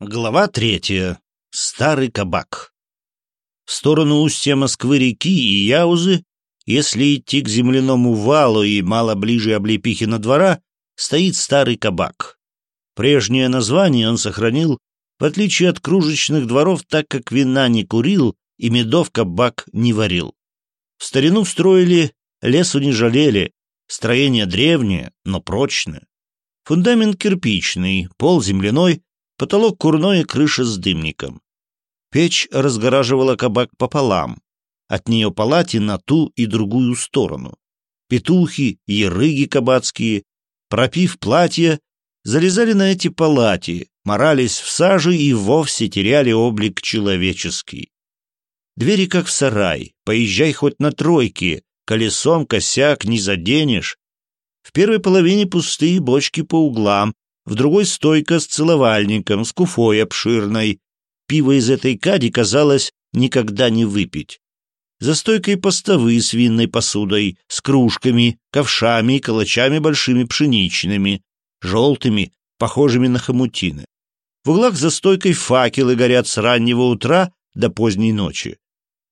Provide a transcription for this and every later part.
Глава третья. Старый кабак. В сторону устья Москвы-реки и Яузы, если идти к земляному валу и мало ближе Облепихина двора, стоит старый кабак. Прежнее название он сохранил, в отличие от кружечных дворов, так как вина не курил и медов кабак не варил. В старину ВСТРОИЛИ лесу не жалели, строение древнее, но прочное. Фундамент кирпичный, пол земляной — потолок курной и крыша с дымником. Печь разгораживала кабак пополам, от нее палати на ту и другую сторону. Петухи, ерыги кабацкие, пропив платье, залезали на эти палати, морались в саже и вовсе теряли облик человеческий. Двери как в сарай, поезжай хоть на тройке, колесом косяк не заденешь. В первой половине пустые бочки по углам, в другой стойка с целовальником, с куфой обширной. Пиво из этой кади казалось никогда не выпить. За стойкой постовы с винной посудой, с кружками, ковшами и калачами большими пшеничными, желтыми, похожими на хомутины. В углах за стойкой факелы горят с раннего утра до поздней ночи.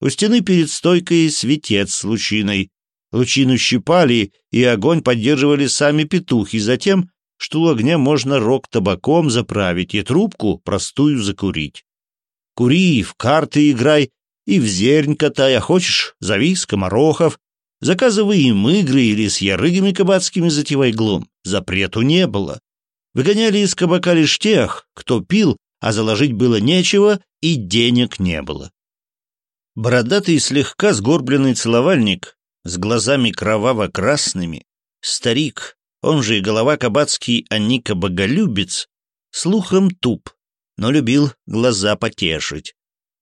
У стены перед стойкой светец с лучиной. Лучину щипали, и огонь поддерживали сами петухи, затем что у огня можно рог табаком заправить и трубку простую закурить. Кури, в карты играй, и в зернь катай, а хочешь, зови скоморохов, заказывай им игры или с ярыгами кабацкими затевай глум. Запрету не было. Выгоняли из кабака лишь тех, кто пил, а заложить было нечего и денег не было. Бородатый слегка сгорбленный целовальник с глазами кроваво-красными, старик он же и голова кабацкий Аника Боголюбец, слухом туп, но любил глаза потешить.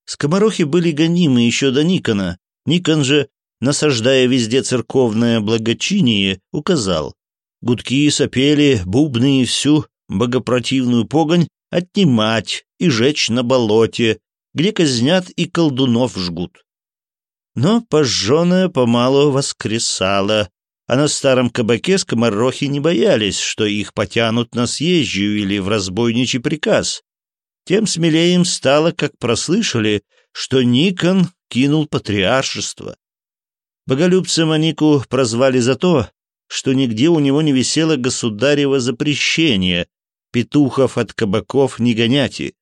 Скоморохи были гонимы еще до Никона. Никон же, насаждая везде церковное благочиние, указал. Гудки сопели, бубны и всю богопротивную погонь отнимать и жечь на болоте, где казнят и колдунов жгут. Но пожженное помалу воскресало, а на старом кабаке скоморохи не боялись, что их потянут на съезжую или в разбойничий приказ. Тем смелее им стало, как прослышали, что Никон кинул патриаршество. Боголюбцем Анику прозвали за то, что нигде у него не висело государево запрещение петухов от кабаков не гоняти.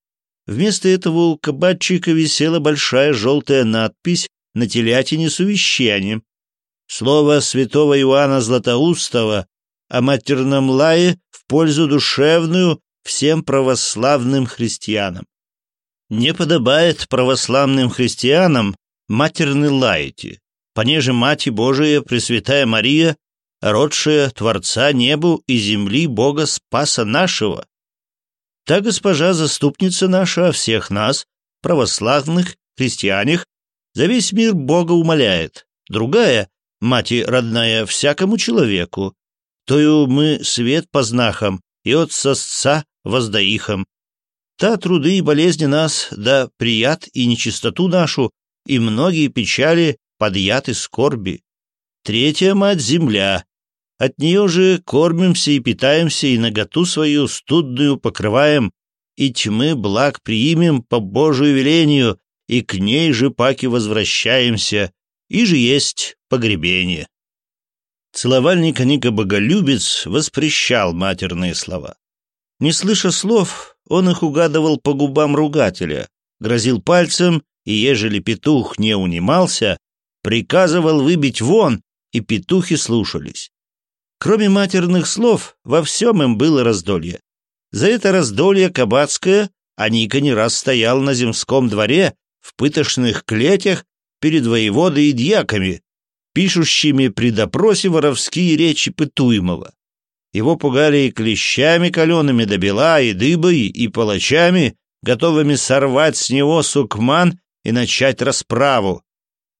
Вместо этого у кабачика висела большая желтая надпись на телятине с увещанием, слово святого Иоанна Златоустова о матерном лае в пользу душевную всем православным христианам. Не подобает православным христианам матерны лаете, понеже Мати Божия, Пресвятая Мария, родшая Творца небу и земли Бога Спаса нашего. Та госпожа заступница наша о всех нас, православных, христианях, за весь мир Бога умоляет. Другая, Мати родная всякому человеку, тою мы свет познахам и от сосца воздаихам. Та труды и болезни нас, да прият и нечистоту нашу, и многие печали подъят и скорби. Третья мать — земля. От нее же кормимся и питаемся, и наготу свою студную покрываем, и тьмы благ приимем по Божию велению, и к ней же паки возвращаемся, и же есть погребение. Целовальник Ника Боголюбец воспрещал матерные слова. Не слыша слов, он их угадывал по губам ругателя, грозил пальцем, и ежели петух не унимался, приказывал выбить вон, и петухи слушались. Кроме матерных слов, во всем им было раздолье. За это раздолье кабацкое Аника не раз стоял на земском дворе, в пытошных клетях перед воеводой и дьяками, пишущими при допросе воровские речи пытуемого. Его пугали и клещами калеными до бела, и дыбой, и палачами, готовыми сорвать с него сукман и начать расправу.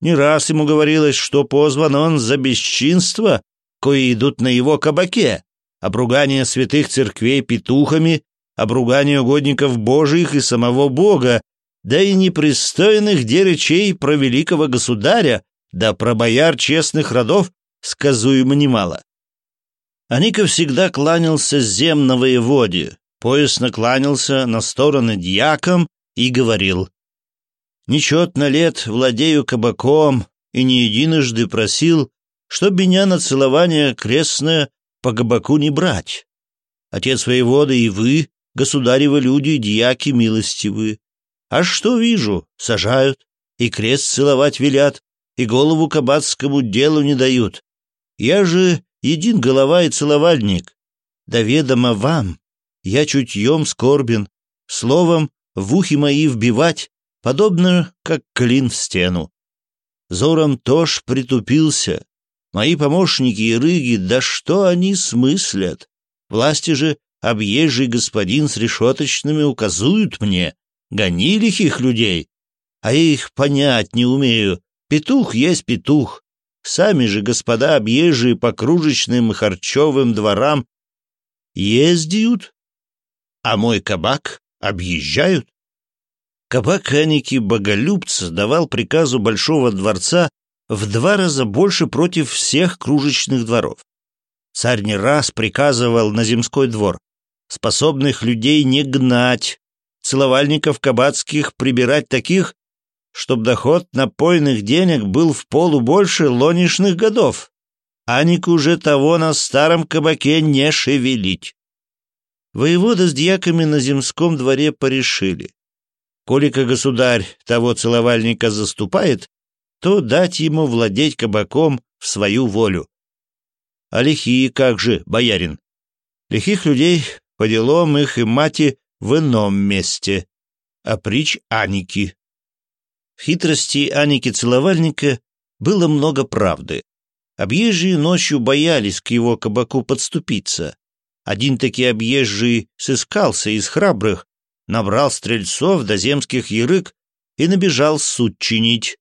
Не раз ему говорилось, что позван он за бесчинство, кои идут на его кабаке, обругание святых церквей петухами, обругание угодников божиих и самого Бога, да и непристойных деречей про великого государя, да про бояр честных родов, сказуемо немало. Аника всегда кланялся земно воеводе, поясно кланялся на стороны дьякам и говорил. «Нечетно лет владею кабаком и не единожды просил, чтоб меня на целование крестное по кабаку не брать. Отец воевода и вы, государевы люди, дьяки милостивые, а что вижу? Сажают. И крест целовать велят. И голову кабацкому делу не дают. Я же един голова и целовальник. Да ведомо вам. Я чутьем скорбен. Словом, в ухи мои вбивать, подобно, как клин в стену. Зором тоже притупился. Мои помощники и рыги, да что они смыслят? Власти же объезжий господин с решеточными указуют мне, гони лихих людей. А их понять не умею. Петух есть петух. Сами же господа объезжие по кружечным и харчевым дворам ездят, а мой кабак объезжают. Кабак Аники Боголюбц давал приказу Большого дворца в два раза больше против всех кружечных дворов. Царь не раз приказывал на земской двор способных людей не гнать, целовальников кабацких прибирать таких, чтоб доход напойных денег был в полу больше лонишных годов. а уже того на старом кабаке не шевелить. Воевода с дьяками на земском дворе порешили. Колика государь того целовальника заступает, то дать ему владеть кабаком в свою волю. А лихие как же, боярин? Лихих людей по делам их и мати в ином месте. а Опричь Аники. В хитрости Аники-целовальника было много правды. Объезжие ночью боялись к его кабаку подступиться. Один таки объезжий сыскался из храбрых, набрал стрельцов до земских ярык и набежал суд чинить.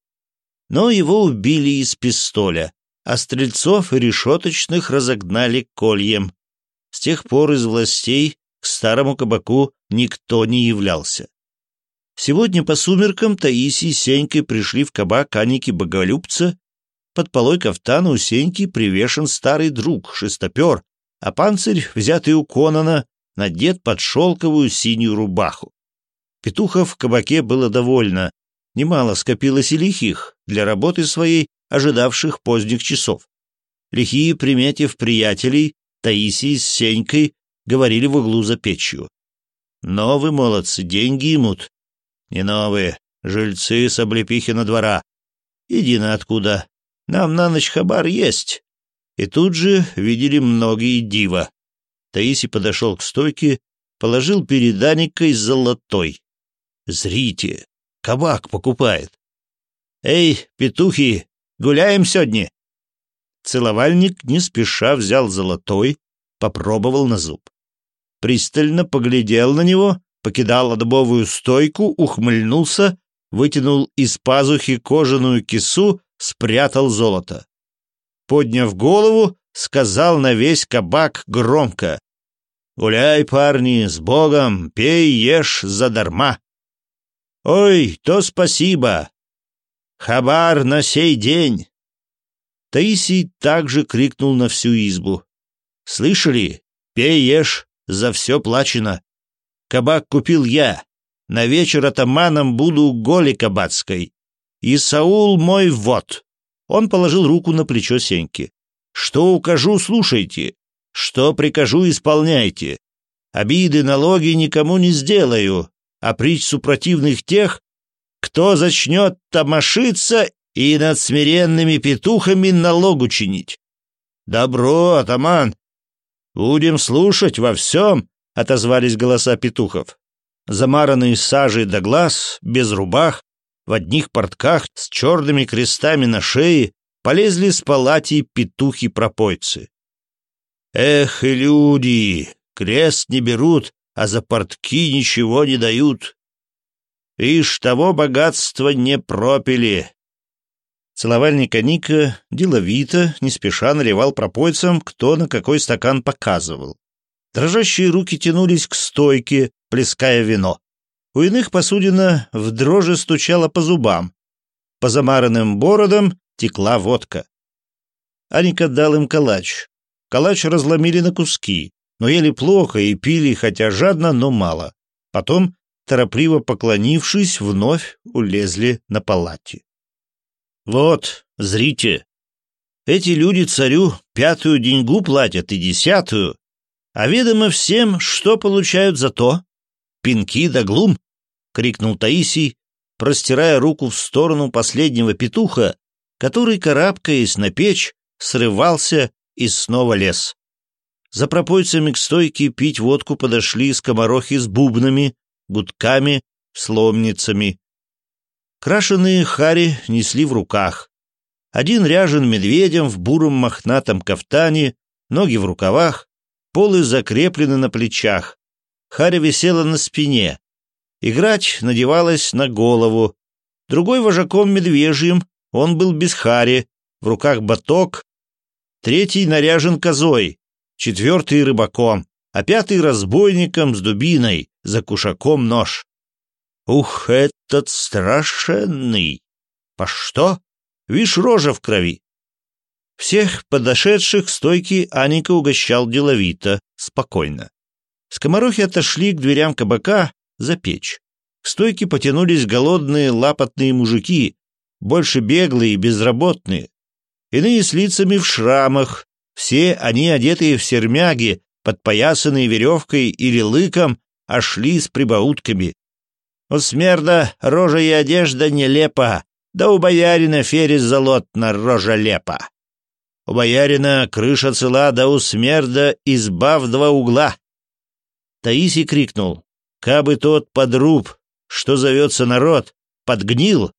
Но его убили из пистоля, а стрельцов и решеточных разогнали кольем. С тех пор из властей к старому кабаку никто не являлся. Сегодня по сумеркам Таисий с Сенькой пришли в кабак Аники Боголюбца. Под полой кафтана у Сеньки привешен старый друг, шестопер, а панцирь, взятый у Конона, надет под шелковую синюю рубаху. Петухов в кабаке было довольно. Немало скопилось и лихих для работы своей, ожидавших поздних часов. Лихие, приметив приятелей, Таисий с Сенькой говорили в углу за печью. Новые молодцы деньги имут. Не новые, жильцы с облепихина двора. Иди на откуда. Нам на ночь хабар есть. И тут же видели многие дива. Таиси подошел к стойке, положил перед Аникой золотой. «Зрите, кабак покупает». «Эй, петухи, гуляем сегодня?» Целовальник не спеша взял золотой, попробовал на зуб пристально поглядел на него, покидал дубовую стойку, ухмыльнулся, вытянул из пазухи кожаную кису, спрятал золото. Подняв голову, сказал на весь кабак громко. «Гуляй, парни, с Богом, пей, ешь задарма!» «Ой, то спасибо! Хабар на сей день!» Таисий также крикнул на всю избу. «Слышали? Пей, ешь, за все плачено. Кабак купил я. На вечер атаманом буду голи кабацкой. И Саул мой вот. Он положил руку на плечо Сеньки. Что укажу, слушайте. Что прикажу, исполняйте. Обиды, налоги никому не сделаю. А притч супротивных тех, кто зачнет тамашиться и над смиренными петухами налогу чинить. Добро, атаман, «Будем слушать во всем», — отозвались голоса петухов. Замаранные сажей до глаз, без рубах, в одних портках с черными крестами на шее полезли с палати петухи-пропойцы. «Эх, и люди! Крест не берут, а за портки ничего не дают. Ишь, того богатства не пропили, Целовальника Ника деловито, не спеша наливал пропойцам, кто на какой стакан показывал. Дрожащие руки тянулись к стойке, плеская вино. У иных посудина в дрожи стучала по зубам. По замаранным бородам текла водка. Аника дал им калач. Калач разломили на куски, но ели плохо и пили, хотя жадно, но мало. Потом, торопливо поклонившись, вновь улезли на палате. Вот, зрите. Эти люди царю пятую деньгу платят и десятую, а ведомо всем, что получают за то. Пинки да глум, — крикнул Таисий, простирая руку в сторону последнего петуха, который, карабкаясь на печь, срывался и снова лез. За пропойцами к стойке пить водку подошли скоморохи с бубнами, гудками, сломницами Крашеные хари несли в руках. Один ряжен медведем в буром мохнатом кафтане, ноги в рукавах, полы закреплены на плечах. Харя висела на спине. Играть надевалась на голову. Другой вожаком медвежьим, он был без хари, в руках баток. Третий наряжен козой, четвертый рыбаком, а пятый разбойником с дубиной, за кушаком нож. Ух, это этот страшенный. По а что? Вишь, рожа в крови. Всех подошедших стойки Аника угощал деловито, спокойно. Скоморохи отошли к дверям кабака за печь. К стойке потянулись голодные лапотные мужики, больше беглые и безработные. Иные с лицами в шрамах, все они одетые в сермяги, подпоясанные веревкой или лыком, а шли с прибаутками. У смерда рожа и одежда нелепа, да у боярина ферез золотна рожа лепа. У боярина крыша цела, да у смерда изба в два угла. Таисий крикнул, кабы тот подруб, что зовется народ, подгнил,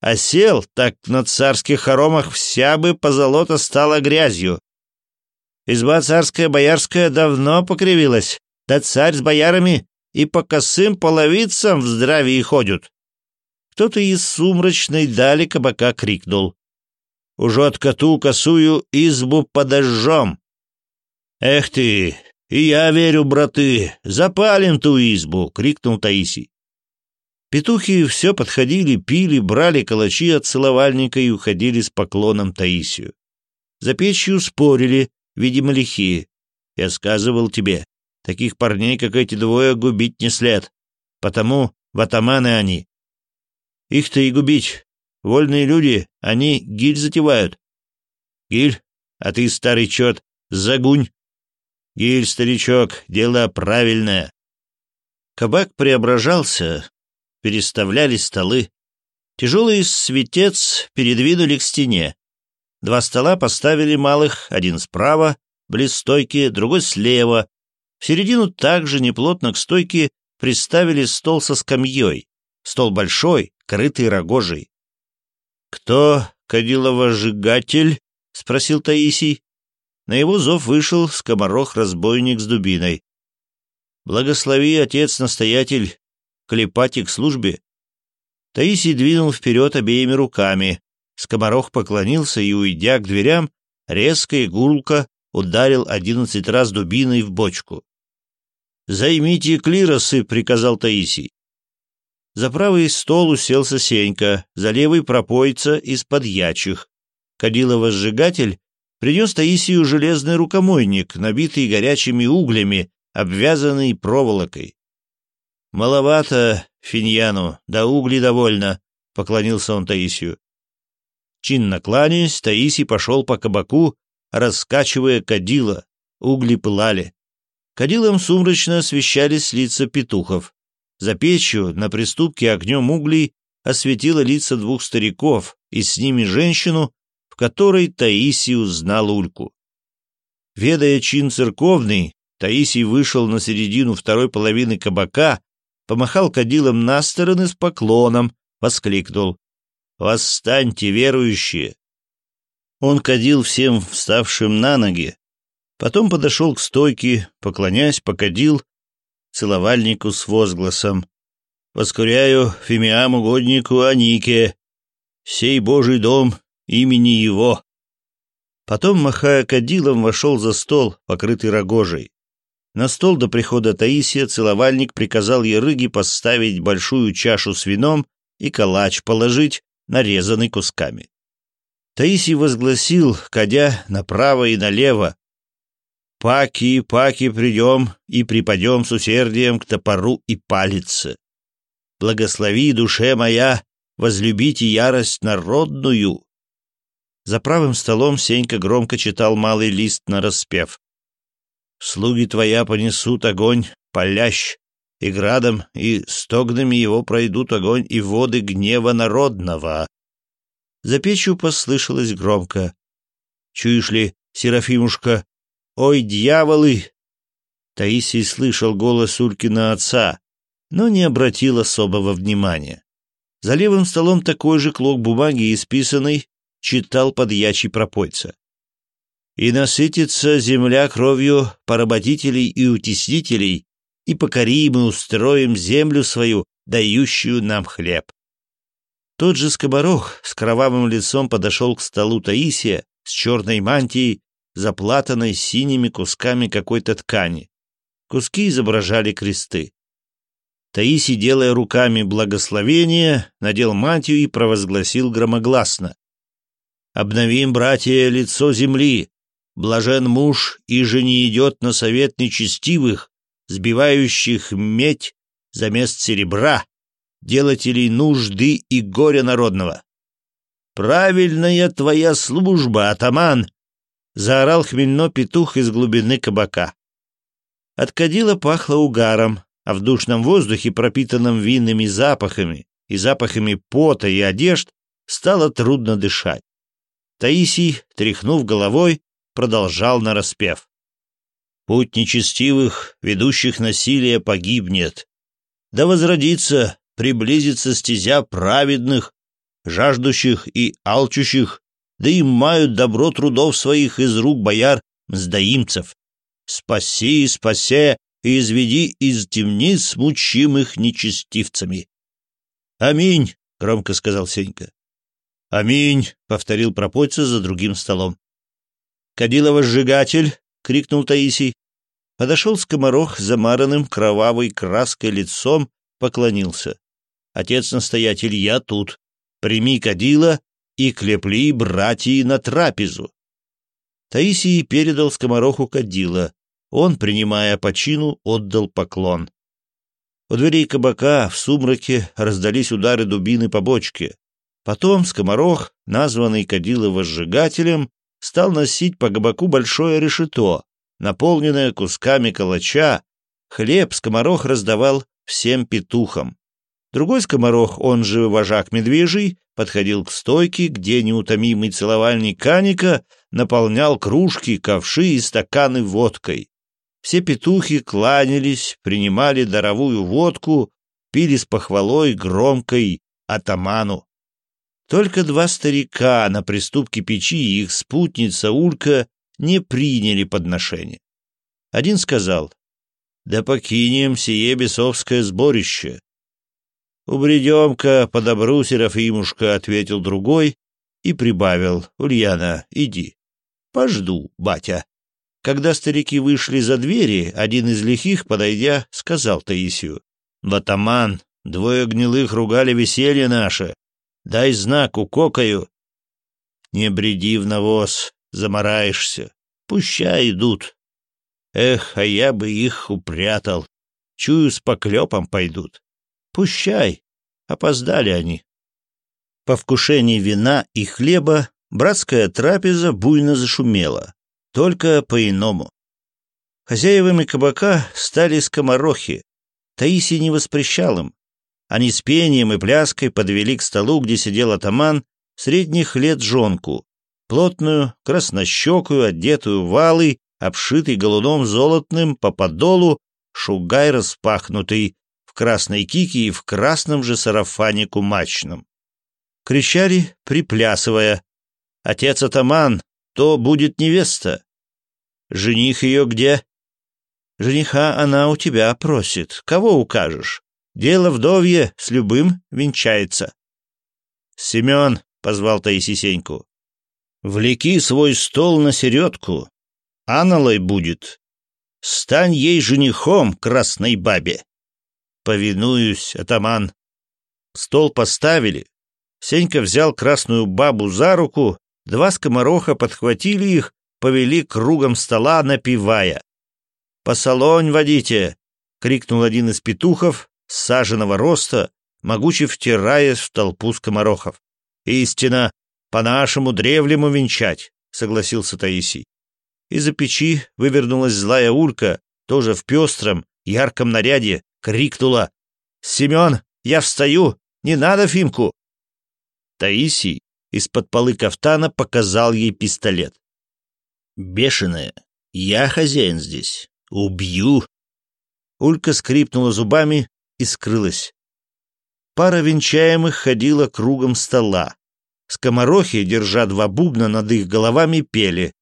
а сел, так на царских хоромах вся бы позолота стала грязью. Изба царская боярская давно покривилась, да царь с боярами и по косым половицам в здравии ходят. Кто-то из сумрачной дали кабака крикнул. «Ужот коту косую избу подожжем!» «Эх ты! И я верю, браты! Запалим ту избу!» — крикнул Таисий. Петухи все подходили, пили, брали калачи от целовальника и уходили с поклоном Таисию. За печью спорили, видимо, лихие. Я сказывал тебе, таких парней, как эти двое, губить не след. Потому в атаманы они. Их-то и губить. Вольные люди, они гиль затевают. Гиль, а ты, старый черт, загунь. Гиль, старичок, дело правильное. Кабак преображался, переставляли столы. Тяжелый светец передвинули к стене. Два стола поставили малых, один справа, близ стойки, другой слева, в середину также неплотно к стойке приставили стол со скамьей. Стол большой, крытый рогожей. «Кто кадилово-жигатель?» — спросил Таисий. На его зов вышел скоморох-разбойник с дубиной. «Благослови, отец-настоятель, клепати к службе». Таисий двинул вперед обеими руками. Скоморох поклонился и, уйдя к дверям, резко и гулко ударил одиннадцать раз дубиной в бочку. «Займите клиросы», — приказал Таисий. За правый стол уселся Сенька, за левый пропоится из-под ячих. Кадилово-сжигатель принес Таисию железный рукомойник, набитый горячими углями, обвязанный проволокой. «Маловато Финьяну, да угли довольно», — поклонился он Таисию. Чинно кланяясь, Таисий пошел по кабаку, раскачивая кадила. Угли пылали. Кадилом сумрачно освещались лица петухов. За печью на приступке огнем углей осветило лица двух стариков и с ними женщину, в которой Таисий узнал Ульку. Ведая чин церковный, Таисий вышел на середину второй половины кабака, помахал кадилом на стороны с поклоном, воскликнул. «Восстаньте, верующие!» Он кадил всем вставшим на ноги, Потом подошел к стойке, поклонясь, покадил целовальнику с возгласом. «Воскуряю Фимиам угоднику Анике, сей Божий дом имени его». Потом, махая кадилом, вошел за стол, покрытый рогожей. На стол до прихода Таисия целовальник приказал Ярыге поставить большую чашу с вином и калач положить, нарезанный кусками. Таисий возгласил, кадя направо и налево, Паки, паки, придем и припадем с усердием к топору и палице. Благослови, душе моя, возлюбите ярость народную. За правым столом Сенька громко читал малый лист на распев. «Слуги твоя понесут огонь, палящ, и градом, и стогнами его пройдут огонь и воды гнева народного». За печью послышалось громко. «Чуешь ли, Серафимушка, «Ой, дьяволы!» Таисий слышал голос Улькина отца, но не обратил особого внимания. За левым столом такой же клок бумаги, исписанный, читал подьячий пропойца. «И насытится земля кровью поработителей и утеснителей, и покорим и устроим землю свою, дающую нам хлеб». Тот же скоборох с кровавым лицом подошел к столу Таисия с черной мантией заплатанной синими кусками какой-то ткани. Куски изображали кресты. Таиси, делая руками благословение, надел мантию и провозгласил громогласно. «Обновим, братья, лицо земли! Блажен муж, и же не идет на совет нечестивых, сбивающих медь за мест серебра, делателей нужды и горя народного. Правильная твоя служба, атаман, Заорал хмельно петух из глубины кабака. От кадила пахло угаром, а в душном воздухе, пропитанном винными запахами и запахами пота и одежд, стало трудно дышать. Таисий, тряхнув головой, продолжал нараспев. «Путь нечестивых, ведущих насилие, погибнет. Да возродится, приблизится стезя праведных, жаждущих и алчущих, да и мают добро трудов своих из рук бояр сдаимцев. Спаси, спасе, и изведи из темниц мучимых нечестивцами. «Аминь!» — громко сказал Сенька. «Аминь!» — повторил пропойца за другим столом. «Кадилова сжигатель!» — крикнул Таисий. Подошел скоморох с замаранным кровавой краской лицом, поклонился. «Отец-настоятель, я тут. Прими кадила и клепли братьи на трапезу. Таисий передал скомороху кадила. Он, принимая почину, отдал поклон. У дверей кабака в сумраке раздались удары дубины по бочке. Потом скоморох, названный кадиловозжигателем, стал носить по кабаку большое решето, наполненное кусками калача. Хлеб скоморох раздавал всем петухам. Другой скоморох, он же вожак медвежий, подходил к стойке, где неутомимый целовальник Каника наполнял кружки, ковши и стаканы водкой. Все петухи кланялись, принимали даровую водку, пили с похвалой громкой атаману. Только два старика на приступке печи и их спутница Улька не приняли подношение. Один сказал, «Да покинем сие бесовское сборище. ابری جوم کا پدبروس ответил другой и прибавил «Ульяна, иди». «Пожду, батя». Когда старики вышли за двери, один из лихих, подойдя, сказал Таисию «Ватаман, двое гнилых ругали веселье наше. Дай знак, укокаю». «Не бреди в навоз, замораешься. Пущай идут». «Эх, а я бы их упрятал. Чую, с поклепом пойдут». Пущай, опоздали они. По вкушении вина и хлеба братская трапеза буйно зашумела, только по-иному. Хозяевами кабака стали скоморохи. Таисий не воспрещал им. Они с пением и пляской подвели к столу, где сидел атаман, средних лет жонку, плотную, краснощекую, одетую валой, обшитый голудом золотным по подолу, шугай распахнутый, красной кике и в красном же сарафане кумачном. Кричали, приплясывая, «Отец-атаман, то будет невеста!» «Жених ее где?» «Жениха она у тебя просит. Кого укажешь? Дело вдовье с любым венчается». «Семен!» — позвал Таисисеньку. «Влеки свой стол на середку. Аналой будет. Стань ей женихом, красной бабе!» повинуюсь, атаман. Стол поставили. Сенька взял красную бабу за руку, два скомороха подхватили их, повели кругом стола, напевая. «Посолонь водите!» — крикнул один из петухов, саженного роста, могуче втираясь в толпу скоморохов. «Истина! По-нашему древлему венчать!» — согласился Таисий. Из-за печи вывернулась злая улька, тоже в пестром, ярком наряде, крикнула. «Семен, я встаю! Не надо Фимку!» Таисий из-под полы кафтана показал ей пистолет. «Бешеная! Я хозяин здесь! Убью!» Улька скрипнула зубами и скрылась. Пара венчаемых ходила кругом стола. Скоморохи, держа два бубна над их головами, пели.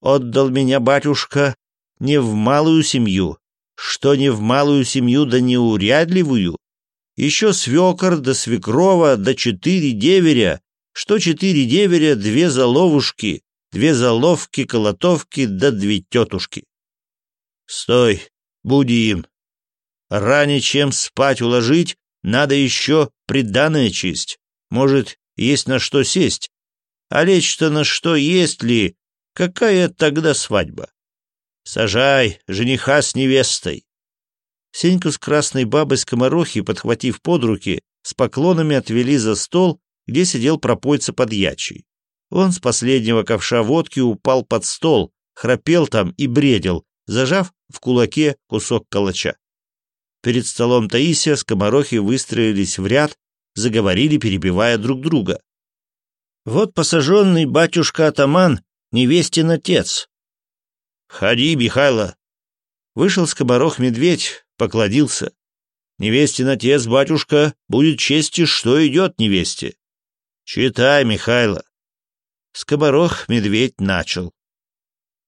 «Отдал меня батюшка не в малую семью, что не в малую семью да не урядливую, еще свекор да свекрова да четыре деверя, что четыре деверя, две заловушки, две заловки, колотовки да две тетушки. Стой, буди им. Ранее чем спать уложить, надо еще приданное честь. Может, есть на что сесть. А лечь-то на что есть ли? Какая тогда свадьба? Сажай жениха с невестой. Сеньку с красной бабой Скоморохи, подхватив под руки, с поклонами отвели за стол, где сидел пропойца подьячий. Он с последнего ковша водки упал под стол, храпел там и бредил, зажав в кулаке кусок калача. Перед столом Таисия скоморохи выстроились в ряд, заговорили, перебивая друг друга. «Вот посаженный батюшка-атаман, невестин отец. «Ходи, Михайло!» Вышел скоборох медведь, покладился. «Невестин отец, батюшка, будет чести, что идет невесте». «Читай, Михайло!» Скоборох медведь начал.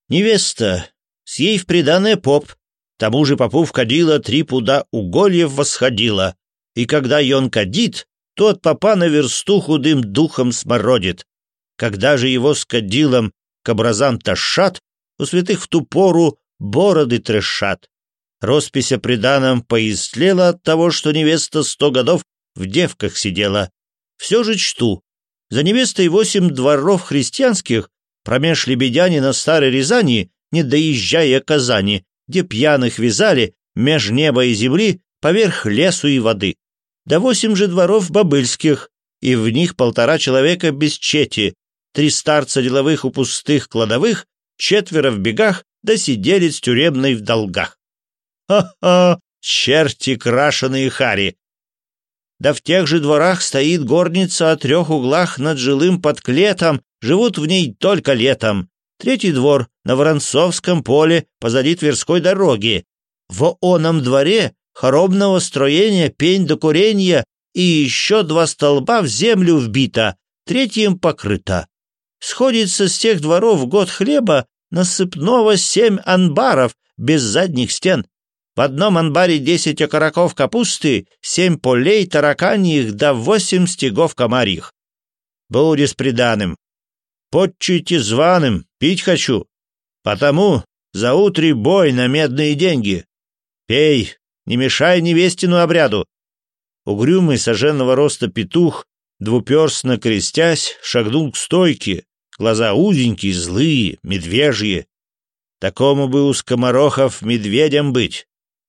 «Невеста, с ей в приданное поп, тому же попу входила три пуда угольев восходила, и когда ён кадит, то от попа на версту худым духом смородит. Когда же его с кадилом к образам ташат, у святых в ту пору бороды трешат. Роспись о приданом поистлела от того, что невеста сто годов в девках сидела. Все же чту. За невестой восемь дворов христианских промеж на старой Рязани, не доезжая Казани, где пьяных вязали меж неба и земли поверх лесу и воды. Да восемь же дворов бобыльских, и в них полтора человека без чети, три старца деловых у пустых кладовых четверо в бегах да сидели с тюремной в долгах. Ха-ха, черти крашеные хари! Да в тех же дворах стоит горница о трех углах над жилым под клетом живут в ней только летом. Третий двор на Воронцовском поле позади Тверской дороги. В оном дворе хоробного строения пень до курения и еще два столба в землю вбито, третьим покрыто сходится с тех дворов год хлеба насыпного семь анбаров без задних стен. В одном анбаре десять окороков капусты, семь полей тараканьих да восемь стегов комарьих. Буди с приданым. Подчите званым, пить хочу. Потому за утри бой на медные деньги. Пей, не мешай невестину обряду. Угрюмый соженного роста петух, двуперстно крестясь, шагнул к стойке, глаза узенькие, злые, медвежьи. Такому бы у скоморохов медведем быть.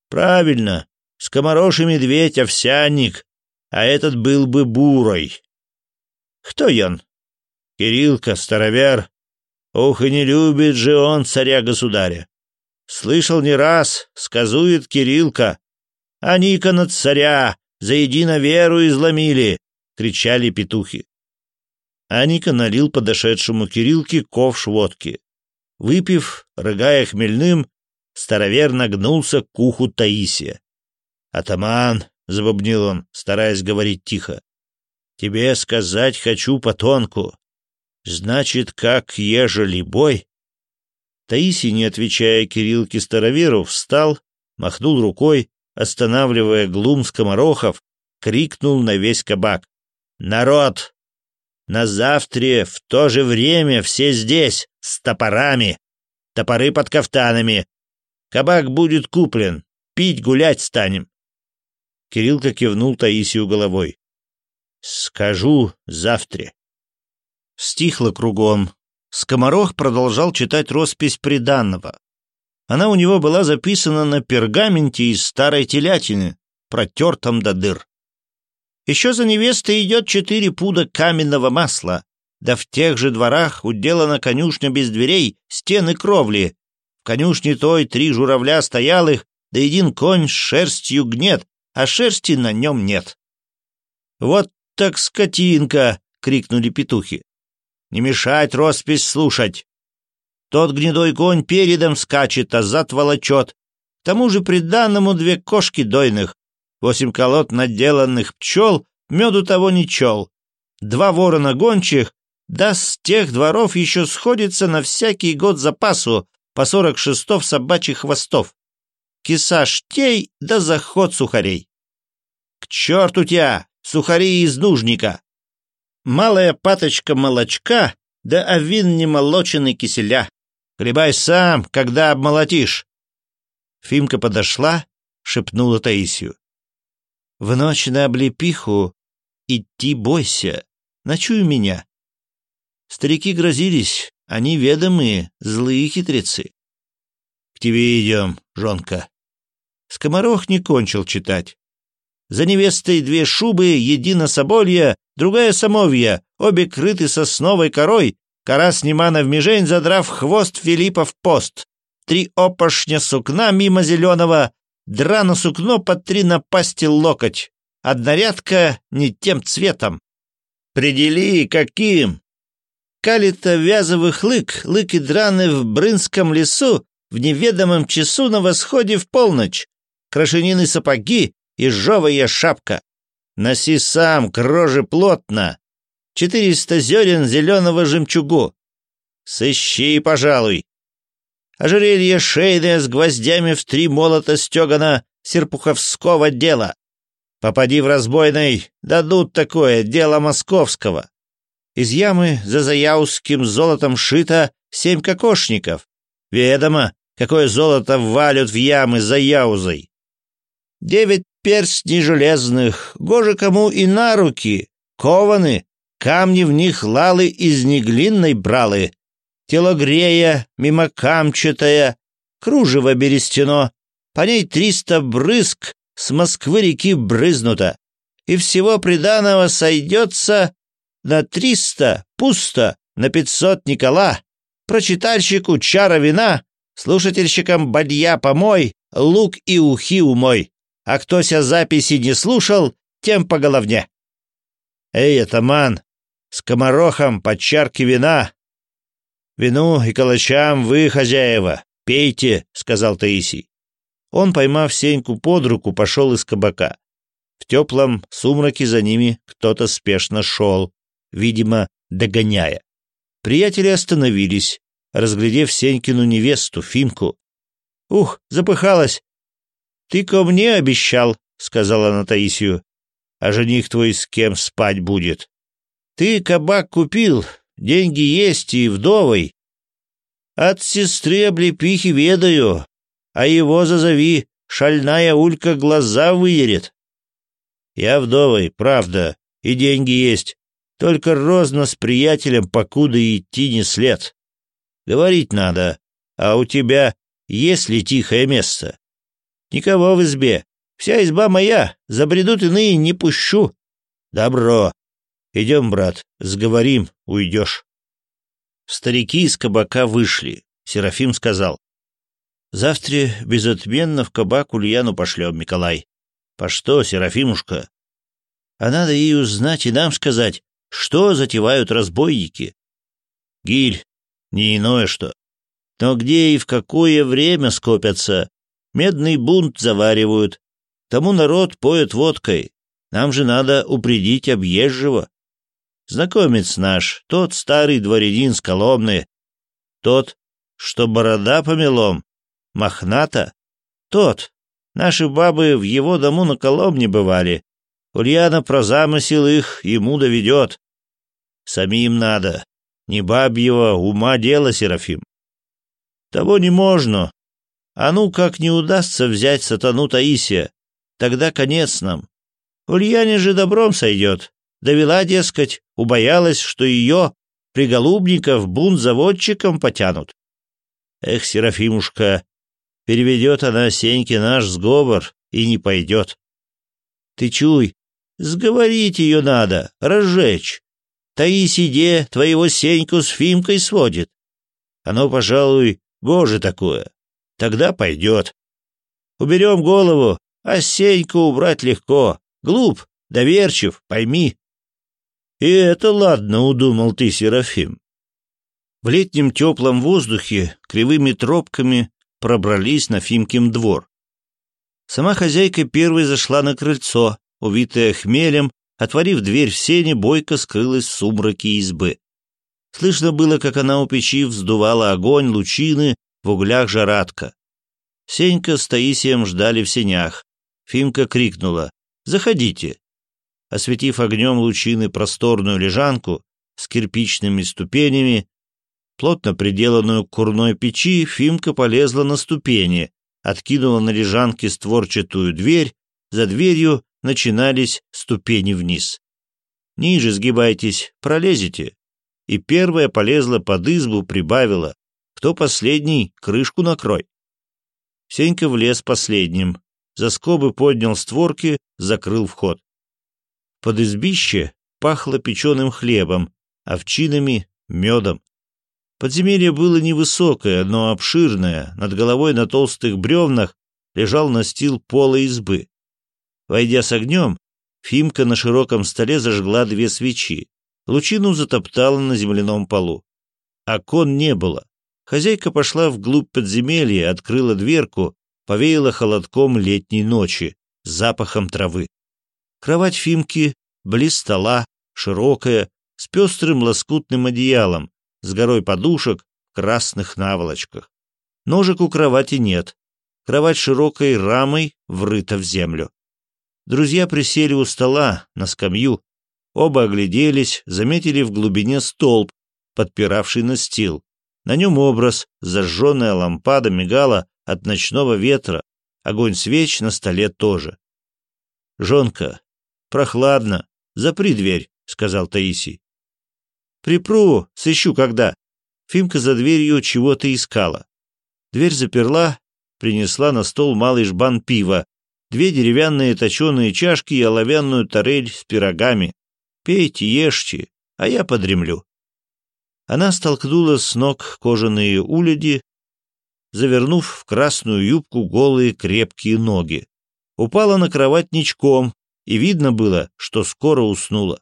Правильно, скомороший медведь — овсяник, а этот был бы бурой. Кто он? Кириллка, старовер. Ох, и не любит же он царя-государя. Слышал не раз, сказует Кириллка. А над царя за едино веру изломили, — кричали петухи. Аника налил подошедшему Кирилке ковш водки. Выпив, рыгая хмельным, старовер нагнулся к уху Таисия. «Атаман!» — забубнил он, стараясь говорить тихо. «Тебе сказать хочу потонку. Значит, как ежели бой?» Таисий, не отвечая Кирилке староверу, встал, махнул рукой, останавливая глум скоморохов, крикнул на весь кабак. «Народ! На завтра в то же время все здесь, с топорами. Топоры под кафтанами. Кабак будет куплен. Пить, гулять станем. Кириллка кивнул Таисию головой. «Скажу завтра». Стихло кругом. Скоморох продолжал читать роспись приданного. Она у него была записана на пергаменте из старой телятины, протертом до дыр. Еще за невестой идет четыре пуда каменного масла. Да в тех же дворах уделана конюшня без дверей, стены кровли. В конюшне той три журавля стоялых, да един конь с шерстью гнет, а шерсти на нем нет. «Вот так скотинка!» — крикнули петухи. «Не мешать роспись слушать!» Тот гнедой конь передом скачет, а зад волочет. К тому же приданному две кошки дойных, Восемь колод наделанных пчел меду того не чел. Два ворона гончих, да с тех дворов еще сходится на всякий год запасу по сорок шестов собачьих хвостов. Киса штей да заход сухарей. К черту тебя, сухари из нужника! Малая паточка молочка, да овин немолоченный киселя. Хлебай сам, когда обмолотишь. Фимка подошла, шепнула Таисию. В ночь на облепиху идти бойся, ночуй меня. Старики грозились, они ведомые, злые хитрецы. — К тебе идем, жонка. Скоморох не кончил читать. За невестой две шубы, едина соболья, другая самовья, обе крыты сосновой корой, кора снимана в межень, задрав хвост Филиппа в пост. Три опошня сукна мимо зеленого, Драно сукно под три напасти локоть. Однорядка не тем цветом. Предели, каким? Калита вязовых лык, лыки драны в Брынском лесу, в неведомом часу на восходе в полночь. Крашенины сапоги и жовая шапка. Носи сам, крожи плотно. Четыреста зерен зеленого жемчугу. Сыщи, пожалуй ожерелье шейное с гвоздями в три молота стегана серпуховского дела. Попади в разбойный, дадут такое, дело московского. Из ямы за заяузским золотом шито семь кокошников. Ведомо, какое золото валют в ямы за яузой. Девять перстней железных, гоже кому и на руки, кованы, камни в них лалы из неглинной бралы, телогрея, мимокамчатая, кружево берестено, по ней триста брызг с Москвы реки брызнуто, и всего приданого сойдется на триста пусто, на пятьсот Никола, прочитальщику чара вина, слушательщикам бадья помой, лук и ухи умой, а кто ся записи не слушал, тем по головне. Эй, атаман, с комарохом под чарки вина Вину и калачам вы, хозяева, пейте, сказал Таисий. Он, поймав Сеньку под руку, пошел из кабака. В теплом сумраке за ними кто-то спешно шел, видимо, догоняя. Приятели остановились, разглядев Сенькину невесту, Фимку. «Ух, запыхалась!» «Ты ко мне обещал», — сказала она Таисию. «А жених твой с кем спать будет?» «Ты кабак купил, Деньги есть и вдовой. От сестры облепихи ведаю, а его зазови, шальная улька глаза выерет. Я вдовой, правда, и деньги есть, только розно с приятелем покуда идти не след. Говорить надо, а у тебя есть ли тихое место? Никого в избе, вся изба моя, забредут иные, не пущу. Добро, «Идем, брат, сговорим, уйдешь». Старики из кабака вышли. Серафим сказал. «Завтра безотменно в кабак Ульяну пошлем, Николай». «По что, Серафимушка?» «А надо ей узнать и нам сказать, что затевают разбойники». «Гиль, не иное что. Но где и в какое время скопятся? Медный бунт заваривают. Тому народ поет водкой. Нам же надо упредить объезжего. Знакомец наш, тот старый дворянин с Коломны, тот, что борода помелом, мохната, тот. Наши бабы в его дому на Коломне бывали. Ульяна про замысел их ему доведет. Самим надо, не бабьего ума дело, Серафим. Того не можно. А ну, как не удастся взять сатану Таисия, тогда конец нам. Ульяне же добром сойдет, Довела, дескать, убоялась, что ее приголубников бун заводчиком потянут. Эх, Серафимушка, переведет она Сеньке наш сговор и не пойдет. Ты чуй, сговорить ее надо, разжечь. Таисиде твоего Сеньку с Фимкой сводит. Оно, пожалуй, гоже такое. Тогда пойдет. Уберем голову, а Сеньку убрать легко. Глуп, доверчив, пойми. И это ладно, удумал ты, Серафим. В летнем теплом воздухе кривыми тропками пробрались на Фимкин двор. Сама хозяйка первой зашла на крыльцо, увитая хмелем, отворив дверь в сене, бойко скрылась в сумраке избы. Слышно было, как она у печи вздувала огонь, лучины, в углях жаратка. Сенька с Таисием ждали в сенях. Фимка крикнула «Заходите!» осветив огнем лучины просторную лежанку с кирпичными ступенями, плотно приделанную к курной печи, Фимка полезла на ступени, откинула на лежанке створчатую дверь, за дверью начинались ступени вниз. Ниже сгибайтесь, пролезете. И первая полезла под избу, прибавила. Кто последний, крышку накрой. Сенька влез последним. За скобы поднял створки, закрыл вход. Под избище пахло печеным хлебом, овчинами, медом. Подземелье было невысокое, но обширное, над головой на толстых бревнах лежал настил пола избы. Войдя с огнем, Фимка на широком столе зажгла две свечи, лучину затоптала на земляном полу. Окон не было. Хозяйка пошла вглубь подземелья, открыла дверку, повеяла холодком летней ночи, запахом травы. Кровать Фимки близ стола, широкая, с пестрым лоскутным одеялом, с горой подушек красных наволочках. Ножек у кровати нет. Кровать широкой рамой врыта в землю. Друзья присели у стола, на скамью. Оба огляделись, заметили в глубине столб, подпиравший настил. На нем образ, зажженная лампада мигала от ночного ветра, огонь свеч на столе тоже. «Жонка, Прохладно. Запри дверь, сказал Таисий. Припру, сыщу когда. Фимка за дверью чего-то искала. Дверь заперла, принесла на стол малый жбан пива, две деревянные точеные чашки и оловянную тарель с пирогами. Пейте, ешьте, а я подремлю. Она столкнула с ног кожаные уляди, завернув в красную юбку голые крепкие ноги. Упала на кровать ничком, и видно было, что скоро уснула.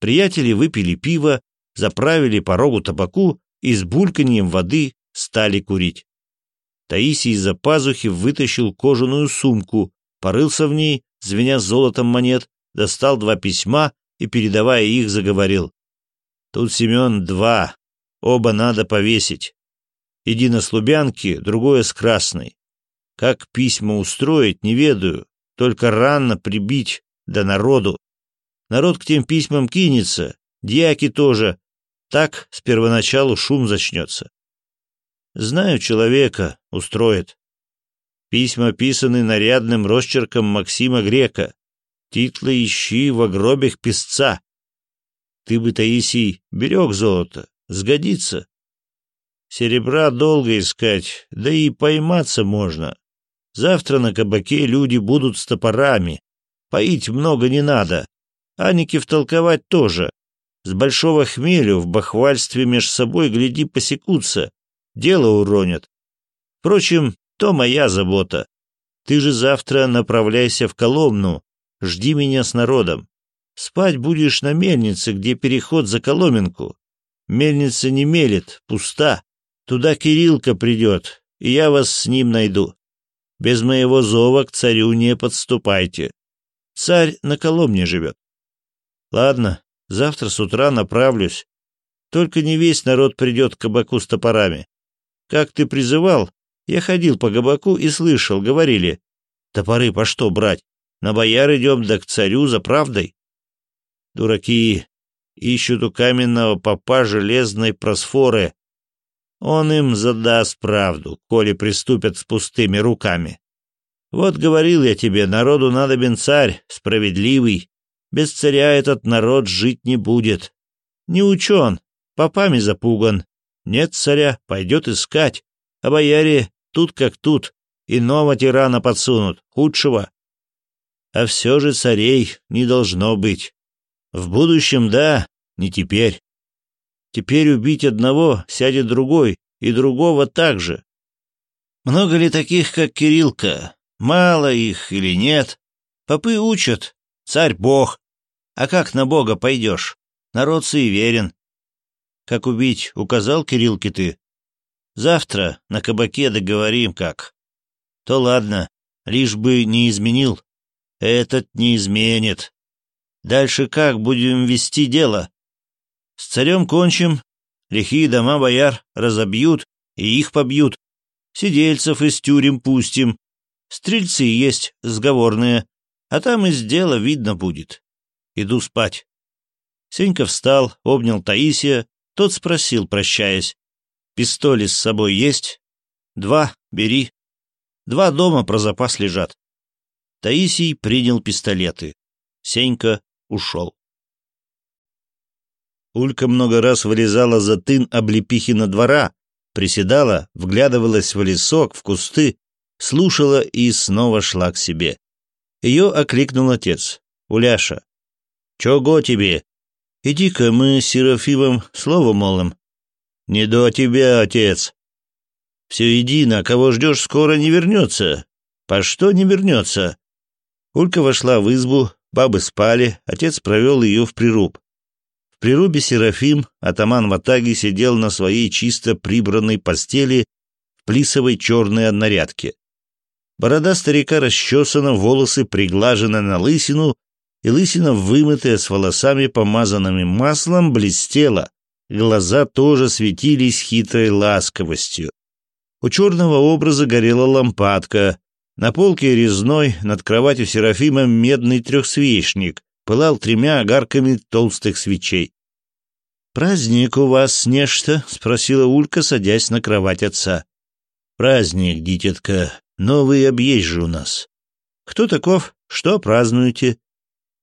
Приятели выпили пиво, заправили порогу табаку и с бульканьем воды стали курить. Таисий из-за пазухи вытащил кожаную сумку, порылся в ней, звеня золотом монет, достал два письма и, передавая их, заговорил. «Тут, Семен, два. Оба надо повесить. Иди на Слубянки, другое с Красной. Как письма устроить, не ведаю. Только рано прибить, да народу. Народ к тем письмам кинется, дьяки тоже. Так с первоначалу шум зачнется. Знаю человека, устроит. Письма писаны нарядным росчерком Максима Грека. Титлы ищи в гробях писца. Ты бы, Таисий, берег золото, сгодится. Серебра долго искать, да и пойматься можно. Завтра на кабаке люди будут с топорами. Поить много не надо. Анике втолковать тоже. С большого хмелю в бахвальстве меж собой, гляди, посекутся. Дело уронят. Впрочем, то моя забота. Ты же завтра направляйся в Коломну. Жди меня с народом. Спать будешь на мельнице, где переход за Коломенку. Мельница не мелет, пуста. Туда Кирилка придет, и я вас с ним найду. Без моего зова к царю не подступайте. Царь на Коломне живет. Ладно, завтра с утра направлюсь. Только не весь народ придет к кабаку с топорами. Как ты призывал, я ходил по кабаку и слышал, говорили. Топоры по что брать? На бояр идем, да к царю за правдой. Дураки ищут у каменного попа железной просфоры, он им задаст правду, коли приступят с пустыми руками. Вот говорил я тебе, народу надобен царь, справедливый. Без царя этот народ жить не будет. Не учен, попами запуган. Нет царя, пойдет искать. А бояре тут как тут, иного тирана подсунут, худшего. А все же царей не должно быть. В будущем, да, не теперь. Теперь убить одного, сядет другой, и другого также. Много ли таких, как Кириллка? Мало их или нет? Попы учат. Царь Бог. А как на Бога пойдешь? Народ суеверен. Как убить, указал Кириллке ты? Завтра на кабаке договорим как. То ладно, лишь бы не изменил. Этот не изменит. Дальше как будем вести дело? С царем кончим, лихие дома бояр разобьют и их побьют. Сидельцев из тюрем пустим. Стрельцы есть сговорные, а там из дела видно будет. Иду спать. Сенька встал, обнял Таисия, тот спросил, прощаясь. «Пистоли с собой есть?» «Два, бери. Два дома про запас лежат». Таисий принял пистолеты. Сенька ушел. Улька много раз вылезала за тын облепихина двора, приседала, вглядывалась в лесок, в кусты, слушала и снова шла к себе. Ее окликнул отец. «Уляша!» «Чего тебе?» «Иди-ка мы с Серафимом слово молим». «Не до тебя, отец!» «Все едино, кого ждешь, скоро не вернется». «По что не вернется?» Улька вошла в избу, бабы спали, отец провел ее в прируб. При рубе Серафим атаман Ватаги сидел на своей чисто прибранной постели в плисовой черной однорядке. Борода старика расчесана, волосы приглажены на лысину, и лысина, вымытая с волосами, помазанными маслом, блестела. Глаза тоже светились хитрой ласковостью. У черного образа горела лампадка. На полке резной над кроватью Серафима медный трехсвечник, пылал тремя огарками толстых свечей. «Праздник у вас нечто?» — спросила Улька, садясь на кровать отца. «Праздник, дитятка, новый объезд же у нас. Кто таков? Что празднуете?»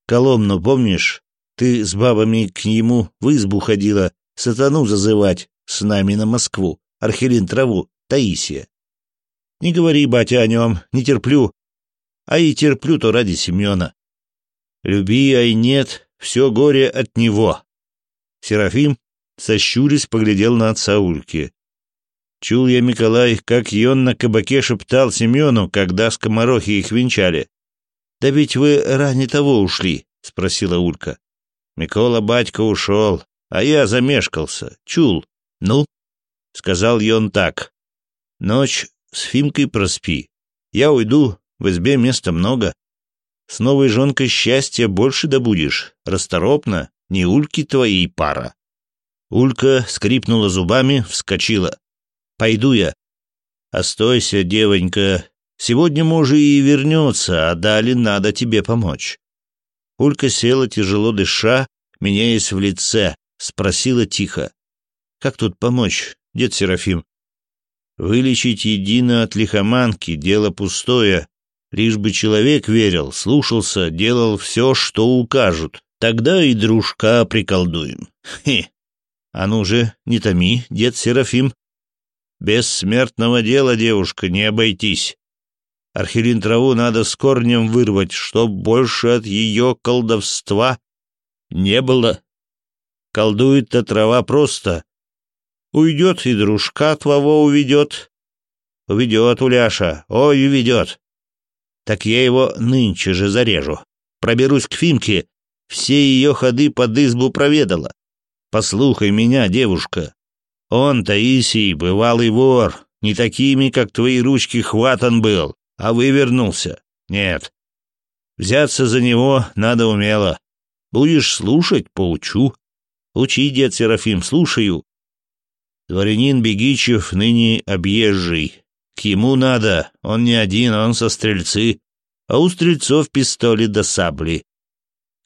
«Коломну помнишь? Ты с бабами к нему в избу ходила, сатану зазывать, с нами на Москву, архилин траву, Таисия». «Не говори, батя, о нем, не терплю. А и терплю-то ради Семена. Люби, ай нет, все горе от него. Серафим, сощурясь, поглядел на отца Ульки. Чул я, Миколай, как ён на кабаке шептал Семену, когда скоморохи их венчали. «Да ведь вы ранее того ушли», — спросила Улька. Микола батька ушел, а я замешкался, чул. «Ну?» — сказал ён так. «Ночь с Фимкой проспи. Я уйду, в избе места много. С новой жонкой счастья больше добудешь, расторопно, не ульки твоей пара. Улька скрипнула зубами, вскочила. «Пойду я». «Остойся, девонька. Сегодня мужа и вернется, а далее надо тебе помочь». Улька села, тяжело дыша, меняясь в лице, спросила тихо. «Как тут помочь, дед Серафим?» «Вылечить едино от лихоманки, дело пустое, Лишь бы человек верил, слушался, делал все, что укажут. Тогда и дружка приколдуем. Хе! А ну же, не томи, дед Серафим. Без смертного дела, девушка, не обойтись. Архилин траву надо с корнем вырвать, чтоб больше от ее колдовства не было. Колдует-то трава просто. Уйдет и дружка твоего уведет. Уведет, Уляша, ой, уведет так я его нынче же зарежу. Проберусь к Фимке, все ее ходы под избу проведала. Послухай меня, девушка. Он, Таисий, бывалый вор, не такими, как твои ручки, хватан был, а вывернулся. Нет. Взяться за него надо умело. Будешь слушать, поучу. Учи, дед Серафим, слушаю. Дворянин Бегичев ныне объезжий, к ему надо, он не один, он со стрельцы, а у стрельцов пистоли до да сабли.